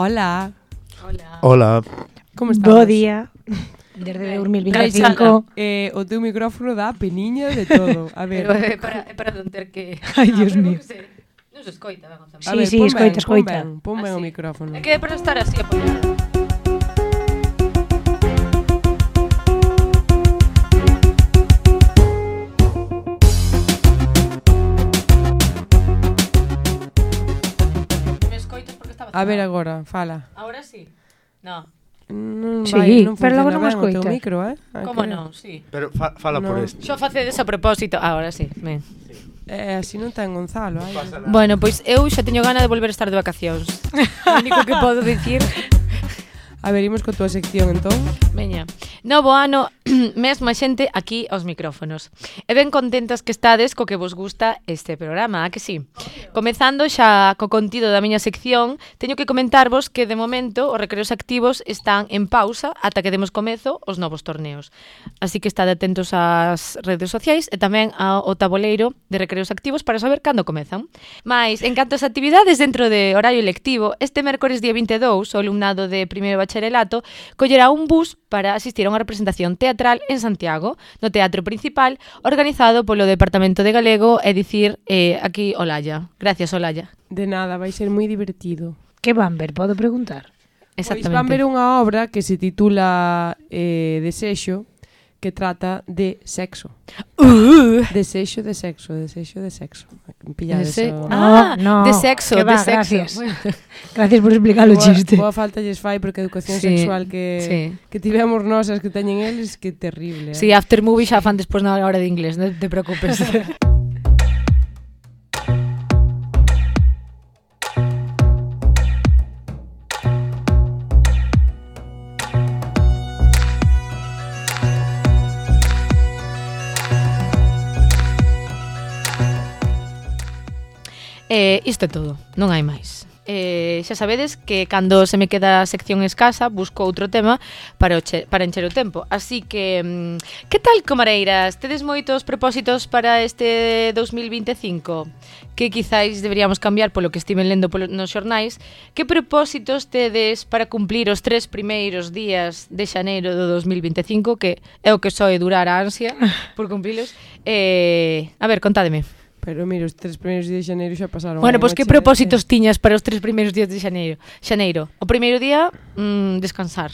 Hola. Hola. Hola. Como estás? Bo día. Desde 2025. Eh, o teu micrófono dá peniña de todo. A ver. Pero é para, é para non ter que... Ai, ah, Dios mío. Non se escoita, vamos a ver. Sí, escoita, escoita. Pon ben, pon ben o micrófono. É que é para estar así apoiado. estaba... A ver agora, fala. Agora sí. No. Non Sí, vai, non pero logo non me escoitas. O teu micro, eh? Como que... non, sí. Pero fa, fala no. por este. Xo facedes a propósito. Ah, agora sí, ben. Eh, así non ten Gonzalo. Ai. Bueno, pois eu xa teño gana de volver a estar de vacacións. o único que podo dicir A ver, imos co túa sección, entón. Veña. Novo ano, mesma xente aquí aos micrófonos. E ben contentas que estades co que vos gusta este programa, a que sí? Comezando xa co contido da miña sección, teño que comentarvos que de momento os recreos activos están en pausa ata que demos comezo os novos torneos. Así que estade atentos ás redes sociais e tamén ao tabuleiro de recreos activos para saber cando comezan. Mais, en canto ás actividades dentro de horario lectivo, este mércores día 22, o alumnado de primeiro bacharelato, collerá un bus para asistir a unha representación teatral en Santiago, no Teatro Principal, organizado polo Departamento de Galego, é dicir, eh, aquí Olalla. Gracias, Olalla. De nada, vai ser moi divertido. Que van ver, podo preguntar? Pois Exactamente. Pois van ver unha obra que se titula eh, Desexo, que trata de sexo. Uh. Desexo de sexo, desexo de sexo. Pillades ese... o... Ah, no, de sexo, que va, de sexo. Gracias. Bueno. gracias por explicar o chiste. Boa falta lles fai porque a educación sí, sexual que sí. que tivemos nosas que teñen eles que terrible. Eh? Sí, after movie xa fan despois na hora de inglés, non te preocupes. Eh, isto é todo, non hai máis. Eh, xa sabedes que cando se me queda a sección escasa busco outro tema para, che, para encher o tempo así que, mm, que tal comareiras? tedes moitos propósitos para este 2025? que quizáis deberíamos cambiar polo que estiven lendo polo, nos xornais que propósitos tedes para cumplir os tres primeiros días de xaneiro do 2025 que é o que soe durar a ansia por cumplilos eh, a ver, contádeme Pero mira, os tres primeiros días de xaneiro xa pasaron. Bueno, pois que propósitos tiñas para os tres primeiros días de xaneiro? Xaneiro, o primeiro día, mm, descansar.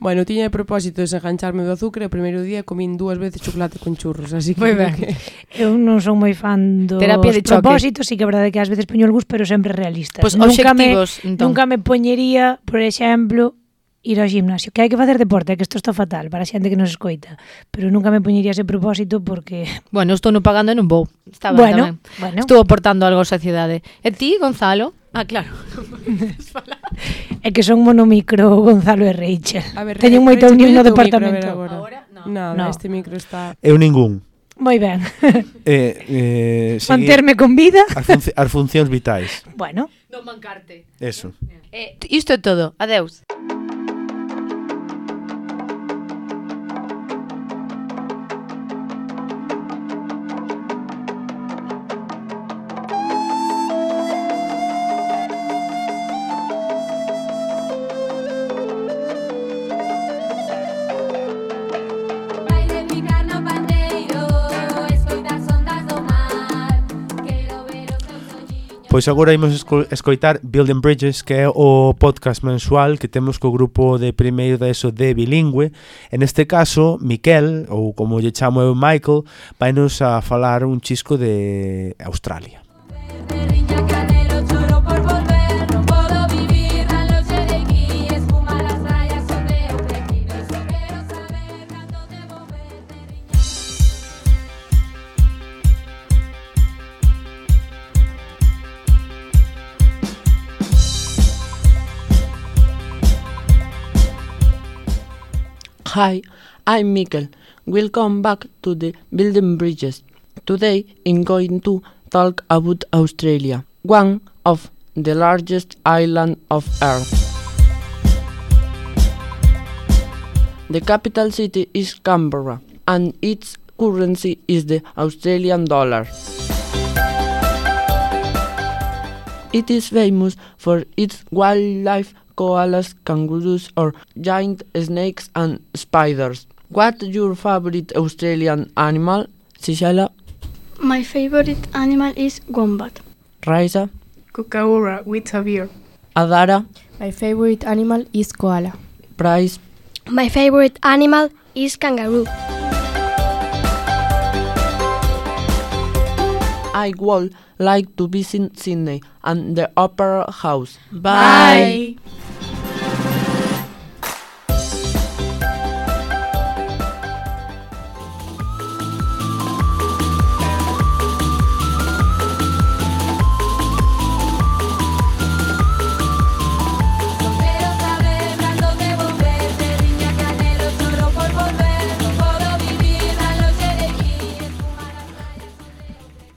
Bueno, tiña de propósito desengancharme do azúcar e o primeiro día comín dúas veces chocolate con churros, así que... Moi ben. Que... Eu non son moi fan dos Terapia de choque. propósitos, sí que é verdade que ás veces poño algús, pero sempre realistas. Pois pues, nunca me, entón. Nunca me poñería, por exemplo, ir ao gimnasio, que hai que facer deporte, que isto está fatal para a xente que nos escoita, pero nunca me poñería ese propósito porque... Bueno, estou non pagando e non vou. Está ben, bueno, tamén. bueno. Estou aportando algo á sociedade. E ti, Gonzalo? Ah, claro. é que son monomicro Gonzalo e Rachel. A ver, Teñen moita unión no departamento. Micro, agora, no. Nada, no. este micro está... Eu ningún. Moi ben. eh, eh, Manterme con vida. As, func as funcións vitais. Bueno. Non mancarte. Eso. Eh, isto é todo. Adeus. Adeus. Pois agora imos esco escoitar Building Bridges, que é o podcast mensual que temos co grupo de primeiro da ESO de bilingüe. En este caso, Miquel, ou como lle chamo eu Michael, vai nos a falar un chisco de Australia. Música Hi, I'm Mikkel. Welcome back to the Building Bridges. Today I'm going to talk about Australia, one of the largest islands of Earth. The capital city is Canberra, and its currency is the Australian dollar. It is famous for its wildlife koalas, kangaroos, or giant snakes and spiders. What's your favorite Australian animal, Sishala, My favorite animal is wombat. Raisa, Kookaburra with a beard. Adara, My favorite animal is koala. Price, My favorite animal is kangaroo. I would like to visit Sydney and the Opera House. Bye. No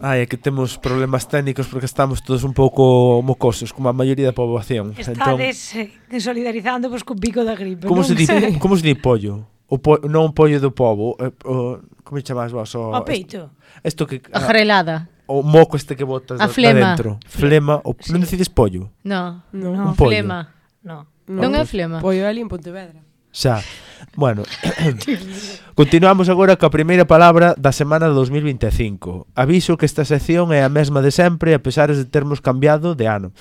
Ai, é que temos problemas técnicos porque estamos todos un pouco mocosos, como a maioría da poboación. Estades entón, solidarizando co pico da gripe. Como non? se di, como se di pollo? O po, non o pollo do povo, eh, o, como chamas vos? O, o peito. Isto que a, grelada. O moco este que botas a flema. dentro. Flema, o, sí. non decides pollo. No, no. un pollo. flema. No. Non, non é flema. Pollo ali en Pontevedra xa. Bueno, continuamos agora coa primeira palabra da semana de 2025. Aviso que esta sección é a mesma de sempre a pesar de termos cambiado de ano.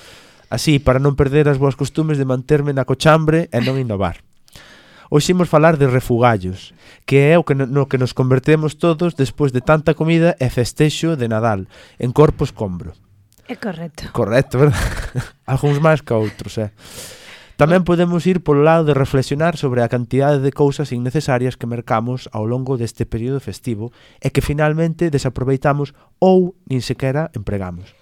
Así, para non perder as boas costumes de manterme na cochambre e non innovar. Hoxe imos falar de refugallos, que é o que no, no que nos convertemos todos despois de tanta comida e festexo de Nadal, en corpos combro. É correcto. Correcto, verdad? Alguns máis que outros, eh? Tamén podemos ir polo lado de reflexionar sobre a cantidade de cousas innecesarias que mercamos ao longo deste período festivo e que finalmente desaproveitamos ou nin sequera empregamos.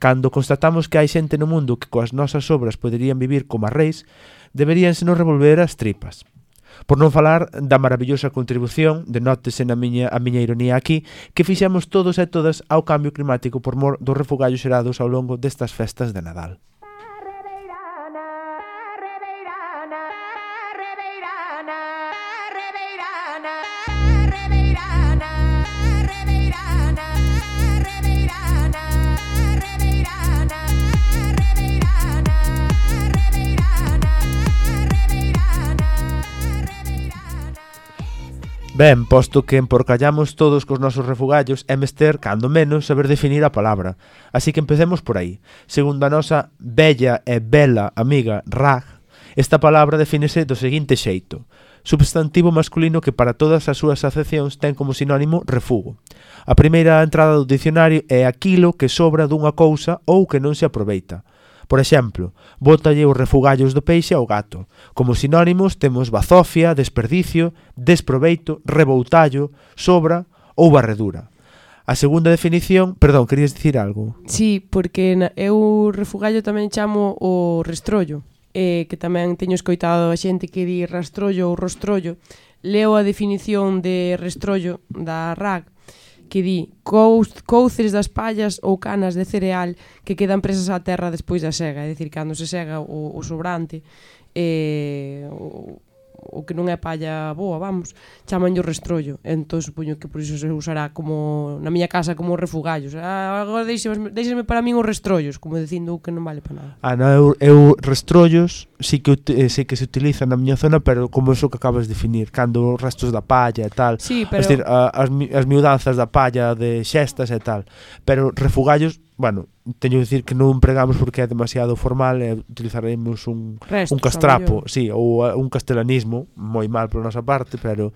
Cando constatamos que hai xente no mundo que coas nosas obras poderían vivir como a reis, deberíanse nos revolver as tripas. Por non falar da maravillosa contribución, denótese na miña, a miña ironía aquí, que fixemos todos e todas ao cambio climático por mor dos refugallos xerados ao longo destas festas de Nadal. Ben, posto que emporcallamos todos cos nosos refugallos, é mester, cando menos, saber definir a palabra. Así que empecemos por aí. Segundo a nosa bella e bela amiga Rag, esta palabra defínese do seguinte xeito substantivo masculino que para todas as súas acepcións ten como sinónimo refugo. A primeira entrada do dicionario é aquilo que sobra dunha cousa ou que non se aproveita. Por exemplo, bótalle os refugallos do peixe ao gato. Como sinónimos temos bazofia, desperdicio, desproveito, reboutallo, sobra ou barredura. A segunda definición, perdón, querías dicir algo? Sí, porque na, eu refugallo tamén chamo o restrollo, eh, que tamén teño escoitado a xente que di rastrollo ou rostrollo. Leo a definición de restrollo da RAC, que di couces das pallas ou canas de cereal que quedan presas á terra despois da sega, é dicir, cando se sega o, o sobrante eh, o, o que non é palla boa, vamos, chamanlle o restrollo. Entón supoño que por iso se usará como na miña casa como refugallos. Ah, agora deixesme, deixesme para min os restrollos, como dicindo que non vale para nada. Ah, non, eu, eu restrollos sí que eh, sei que se utiliza na miña zona, pero como iso que acabas de definir, cando os restos da palla e tal. Sí, pero... Es decir, as, as miudanzas da palla de xestas e tal. Pero refugallos bueno, teño que dicir que non pregamos porque é demasiado formal e utilizaremos un, Resto, un castrapo, sí, ou un castelanismo, moi mal pola nosa parte, pero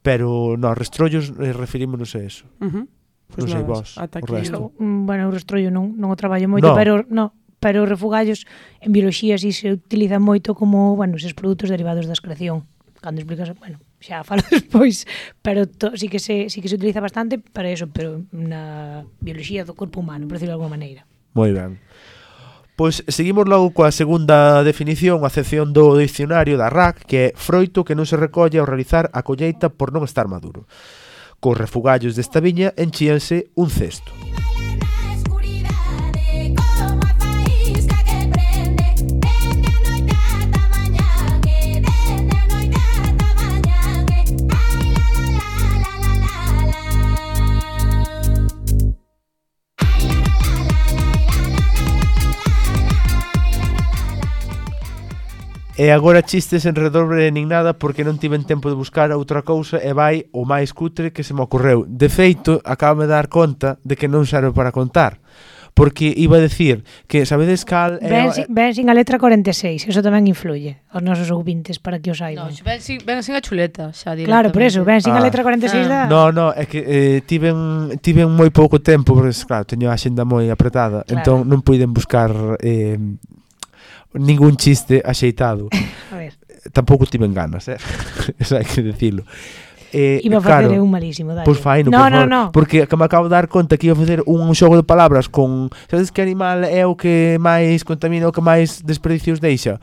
pero no, restrollos eh, referímonos a eso. Uh -huh. Pues pois non sei vos, ata o resto. Lo, mm, bueno, o restrollo non, non o traballo moito, no. pero no, pero os refugallos en bioloxía si sí se utilizan moito como, bueno, esos produtos derivados da excreción. Cando explicas, bueno, xa falo despois, pero to, sí que se sí que se utiliza bastante para eso, pero na bioloxía do corpo humano, por decirlo de alguma maneira. Moi ben. Pois seguimos logo coa segunda definición, a sección do dicionario da RAC, que é froito que non se recolle ao realizar a colleita por non estar maduro. Cos refugallos desta viña enchíanse un cesto. E agora chistes en redobre nin nada porque non tiven tempo de buscar outra cousa e vai o máis cutre que se me ocorreu. De feito, acabo de dar conta de que non serve para contar. Porque iba a decir que, sabedes cal... É ben, sin, ben sin a letra 46, eso tamén influye aos nosos ouvintes para que os saiban. No, ben, sin, ben sin a chuleta, xa Claro, por eso, ben sin ah. a letra 46 ah. da... No, no, é que eh, tiven, tiven moi pouco tempo, porque, claro, teño a xenda moi apretada, claro. entón non puiden buscar... Eh, ningún chiste axeitado. A ver. Tampouco tiven ganas, eh? Eso hai que decirlo. Eh, iba a facer claro, un malísimo, dale. Pois fai, faino, no, por no, favor, no. porque que me acabo de dar conta que iba a facer un xogo de palabras con, sabes que animal é o que máis contamina, o que máis desperdicios deixa?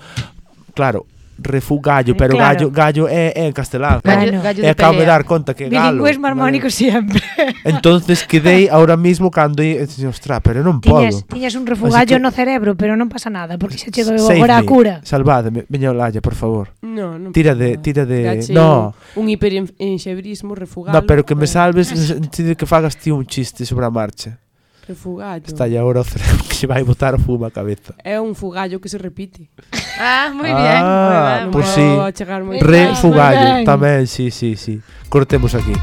Claro, refugallo, eh, pero claro. gallo gallo é, é en castelán. Gallo, gallo e acabo de dar conta que galo. Bilingües marmónicos gallo. sempre. Entonces quedei ahora mismo cando e ostra, pero non podo. Tiñas un refugallo que... no cerebro, pero non pasa nada, porque se che dou agora a cura. Salvádeme, veña Olalla, por favor. No, non. Tira de tira de Gache no. Un, un hiperenxebrismo refugalo. No, pero que me salves, eh. que fagas ti un chiste sobre a marcha. Refugallo. Está ya ahora o cerebro que se vai botar o fumo a cabeza. É un fugallo que se repite. Ah, moi ah, bien. Ah, pues pois sí. Re fugallo tamén, sí, sí, sí. Cortemos aquí.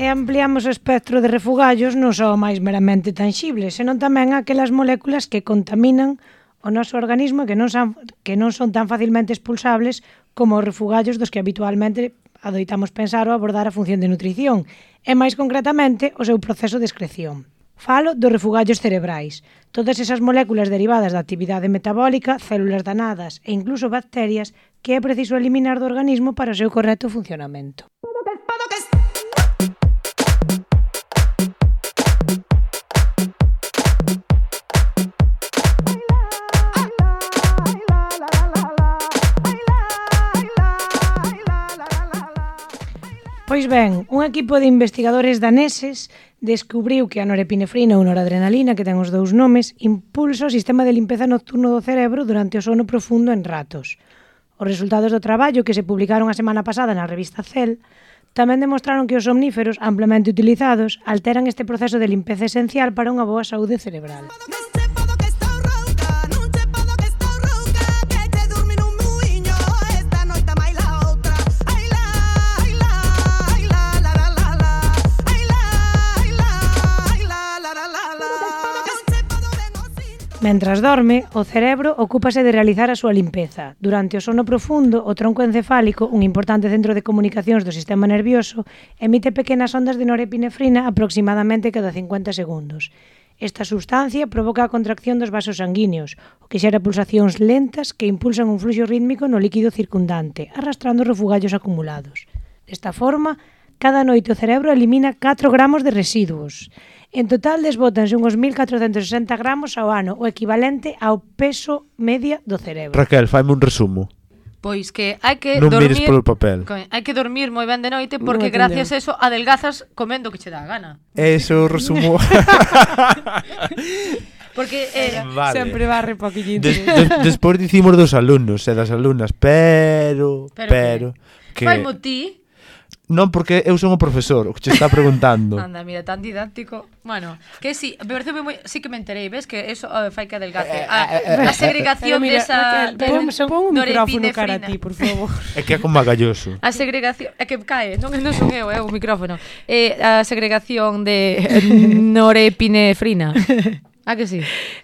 e ampliamos o espectro de refugallos non só máis meramente tangibles, senón tamén aquelas moléculas que contaminan o noso organismo que non son, que non son tan facilmente expulsables como os refugallos dos que habitualmente adoitamos pensar ou abordar a función de nutrición, e máis concretamente o seu proceso de excreción. Falo dos refugallos cerebrais, todas esas moléculas derivadas da actividade metabólica, células danadas e incluso bacterias que é preciso eliminar do organismo para o seu correcto funcionamento. Pois ben, un equipo de investigadores daneses descubriu que a norepinefrina ou noradrenalina, que ten os dous nomes, impulsa o sistema de limpeza nocturno do cerebro durante o sono profundo en ratos. Os resultados do traballo que se publicaron a semana pasada na revista Cell tamén demostraron que os somníferos amplamente utilizados alteran este proceso de limpeza esencial para unha boa saúde cerebral. Mentras dorme, o cerebro ocúpase de realizar a súa limpeza. Durante o sono profundo, o tronco encefálico, un importante centro de comunicacións do sistema nervioso, emite pequenas ondas de norepinefrina aproximadamente cada 50 segundos. Esta sustancia provoca a contracción dos vasos sanguíneos, o que xera pulsacións lentas que impulsan un fluxo rítmico no líquido circundante, arrastrando refugallos acumulados. Desta forma, cada noite o cerebro elimina 4 gramos de residuos. En total desbótanse uns 1.460 gramos ao ano, o equivalente ao peso media do cerebro. Raquel, faime un resumo. Pois que hai que non dormir... polo papel. Hai que dormir moi ben de noite porque no gracias a eso adelgazas comendo que che dá gana. Eso resumo. porque eh, vale. sempre barre poquillín. Des, des, despois dicimos dos alumnos e das alumnas, pero... Pero... pero que... que... Faimo ti Non, porque eu son o profesor, o que che está preguntando. Anda, mira, tan didáctico. Bueno, que si, sí, me parece moi... Sí que me enterei, ves, que eso uh, fai que adelgace. Eh, eh, ah, eh, a, a segregación eh, mira, desa... Raquel, pon, pon un micrófono cara a ti, por favor. É que é como magalloso. A segregación... É que cae, non, non son eu, é o micrófono. Eh, a segregación de norepinefrina. A que sí?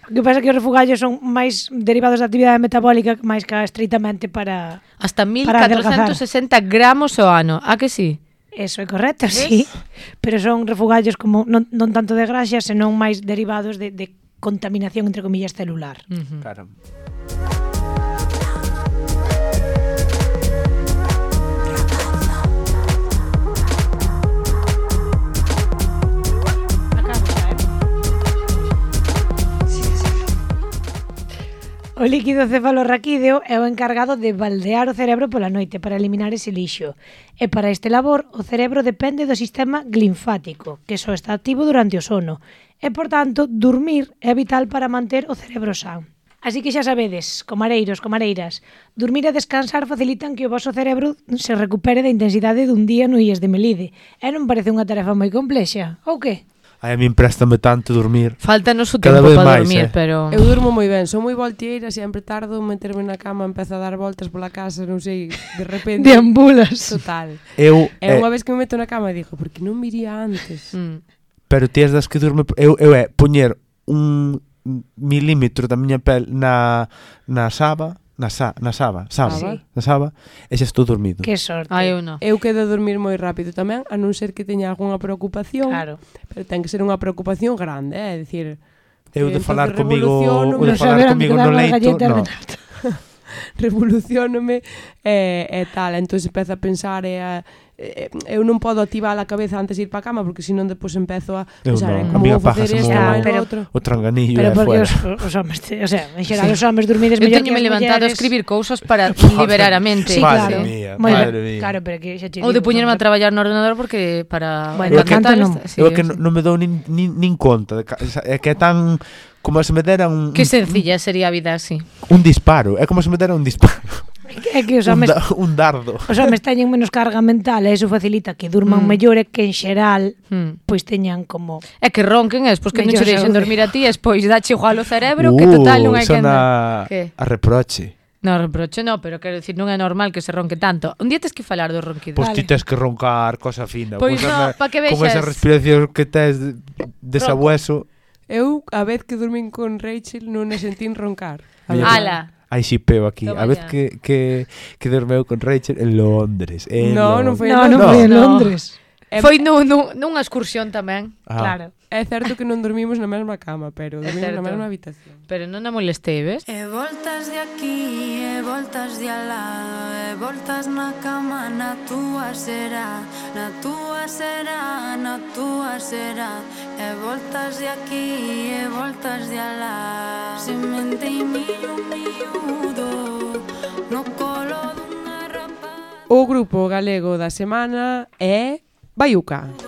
O que pasa é que os refugallos son máis derivados da actividade metabólica máis que estreitamente para Hasta 1460 gramos ao ano, a que sí? Eso é correcto, sí. Pero son refugallos como non, non tanto de graxa, senón máis derivados de, de contaminación, entre comillas, celular. Uh -huh. Claro. O líquido cefalorraquídeo é o encargado de baldear o cerebro pola noite para eliminar ese lixo. E para este labor, o cerebro depende do sistema linfático, que só está activo durante o sono. E, por tanto, dormir é vital para manter o cerebro sano. Así que xa sabedes, comareiros, comareiras, dormir e descansar facilitan que o vosso cerebro se recupere da intensidade dun día no IES de Melide. E non parece unha tarefa moi complexa, ou que? Ai, a min préstame tanto dormir. Faltanos o tempo para dormir, eh? pero... Eu durmo moi ben, son moi voltieira, sempre tardo meterme na cama, empezo a dar voltas pola casa, non sei, de repente... Deambulas. Total. Eu, e eh... unha vez que me meto na cama, digo, porque non miría antes? Mm. Pero ti das que durme... Eu, eu é poñer un milímetro da miña pel na, na saba, na, sa, na Saba, Saba, ah, sí. na Saba, e xa estou dormido. Que sorte. Ai, eu non. Eu quedo a dormir moi rápido tamén, a non ser que teña algunha preocupación. Claro. Pero ten que ser unha preocupación grande, eh, é dicir... Eu de eh, falar comigo, o de falar comigo no leito, non. revolucionome e, e tal, entón empeza a pensar e a Eh, eu non podo activar a cabeza antes de ir para a cama porque senón depois empezo a pensar no, como vou facer isto, ah, pero, outro. O tranganillo pero porque os, os homes, o sea, en xeral os homes dormides mellor. Eu teño me levantado mulleres. a escribir cousas para liberar a mente. Sí, claro. Madre mía, madre mía. Claro, pero que xa che Ou de poñerme a traballar no ordenador porque para bueno, eu que, non, sí, eu que non no me dou nin, nin, nin conta, é que é tan como se me dera un... Que sencilla sería a vida así. Un disparo, é como se me dera un disparo. É que os homes, un, da, un dardo. Os homes teñen menos carga mental e iso facilita que durman mm. mellor e que en xeral mm. pois teñan como... É que ronquen é, pois que non che deixen dormir a ti, e pois dache igual o cerebro uh, que total non hai que andar. Que? A reproche. No, reproche no, pero quero dicir, non é normal que se ronque tanto. Un día tes que falar do ronquido. Pois pues vale. ti tes que roncar cosa fina. Pois pues no, pa que vexas. Con esa respiración que tes de, de sabueso. Eu, a vez que dormín con Rachel, non a sentín roncar. Ala. Ai, si peo aquí. Toma a vez ya. que, que, que dormeu con Rachel en Londres. En No, non Londres. No, foi en No. É, Foi nu, nu, nunha excursión tamén. Ah. Claro. É certo que non dormimos na mesma cama, pero dormimos na mesma habitación. Pero non a molestei, ves? E voltas de aquí, e voltas de alá, e voltas na cama, na túa será, na túa será, na túa será. E voltas de aquí, e voltas de alá, semente e millo miúdo, no colo dunha rapa... O grupo galego da semana é Baiuca.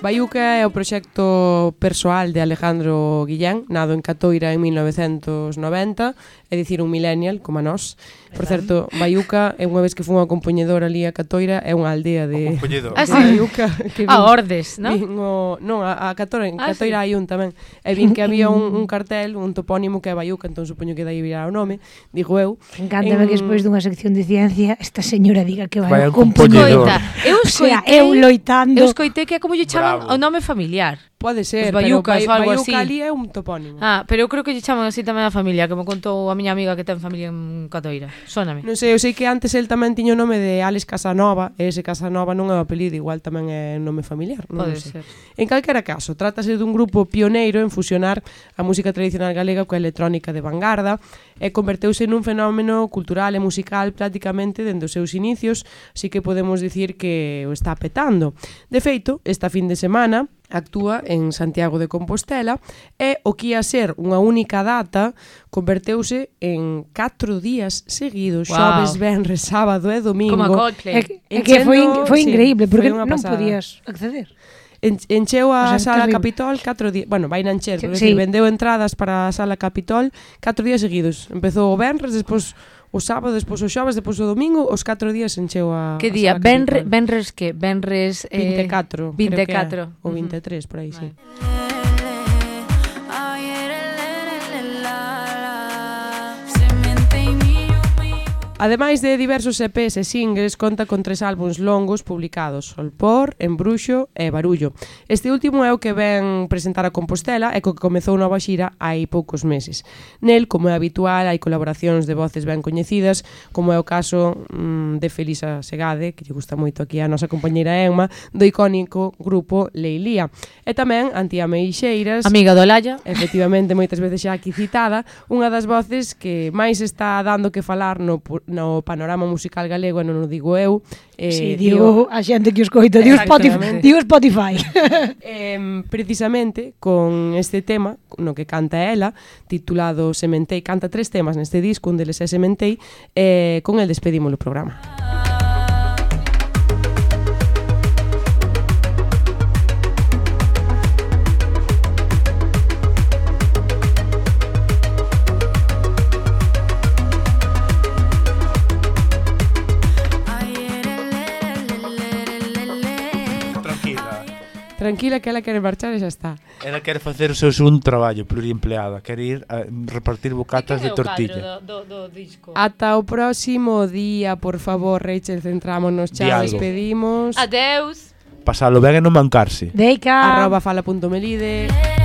Baiuca é o proxecto persoal de Alejandro Guillén, nado en Catoira en 1990, é dicir un millennial, como a nós. Por certo, Baiuca é unha vez que fun a compoñedor ali a Catoira, é unha aldea de, de ah, sí. Baiuca. Que vin, a Ordes, non? O, non, a, a Catoira, en ah, Catoira hai un tamén. E vin que había un, un cartel, un topónimo que é Baiuca, entón supoño que dai virá o nome, digo eu. Encántame en... que despois dunha sección de ciencia esta señora diga que vai, vai a compoñedor. Eu escoitei, o sea, eu loitando. Eu escoitei que é como lle chaman Bravo. o nome familiar. Pode ser, Os pero vai, algo así. ali é un topónimo. Ah, pero eu creo que lle chaman así tamén a familia, que me contou a miña amiga que ten familia en Catoira. Sóname. Non sei, eu sei que antes el tamén tiño o nome de Alex Casanova, e ese Casanova non é o apelido, igual tamén é nome familiar. Non Pode non sei. ser. En calquera caso, trátase dun grupo pioneiro en fusionar a música tradicional galega coa electrónica de vanguarda, e converteuse nun fenómeno cultural e musical prácticamente dende os seus inicios, así que podemos dicir que o está petando. De feito, esta fin de semana, actúa en Santiago de Compostela e o que ia ser unha única data converteuse en 4 días seguidos, wow. xoves, venres, sábado e domingo. Como a Coldplay. É, é que foi, foi sí, increíble, porque foi non podías acceder. En, encheu a o sea, sala terrible. Capitol 4 días, bueno, vai na encher, sí. vendeu entradas para a sala Capitol 4 días seguidos. Empezou o venres, despois o sábado, despois o xoves, despois o domingo, os 4 días encheu a Que día? Benre, benres que? Benres eh, 24, 24, creo que é, ou 23 por aí, vale. sí. Ademais de diversos EPs e singles, conta con tres álbuns longos publicados, Solpor, Embruxo e Barullo. Este último é o que ven presentar a Compostela e co que comezou nova xira hai poucos meses. Nel, como é habitual, hai colaboracións de voces ben coñecidas, como é o caso mm, de Felisa Segade, que lle gusta moito aquí a nosa compañeira Emma, do icónico grupo Leilía. E tamén Antía Meixeiras, amiga do Laya, efectivamente moitas veces xa aquí citada, unha das voces que máis está dando que falar no no panorama musical galego, non o digo eu. Eh, sí, digo, digo a xente que os coita, digo Spotify. Digo Spotify. eh, precisamente con este tema, no que canta ela, titulado Sementei, canta tres temas neste disco, un deles é Sementei, eh, con el despedimos o programa. Ah, tranquila que ela quere marchar e xa está. Ela quere facer o seu segundo traballo, pluriempleada, quere ir a repartir bocatas de tortilla. Do, do, do disco? Ata o próximo día, por favor, Rachel, centrámonos, xa despedimos. Adeus. Pasalo ben e non mancarse. Deica. Arroba fala.melide. Deica.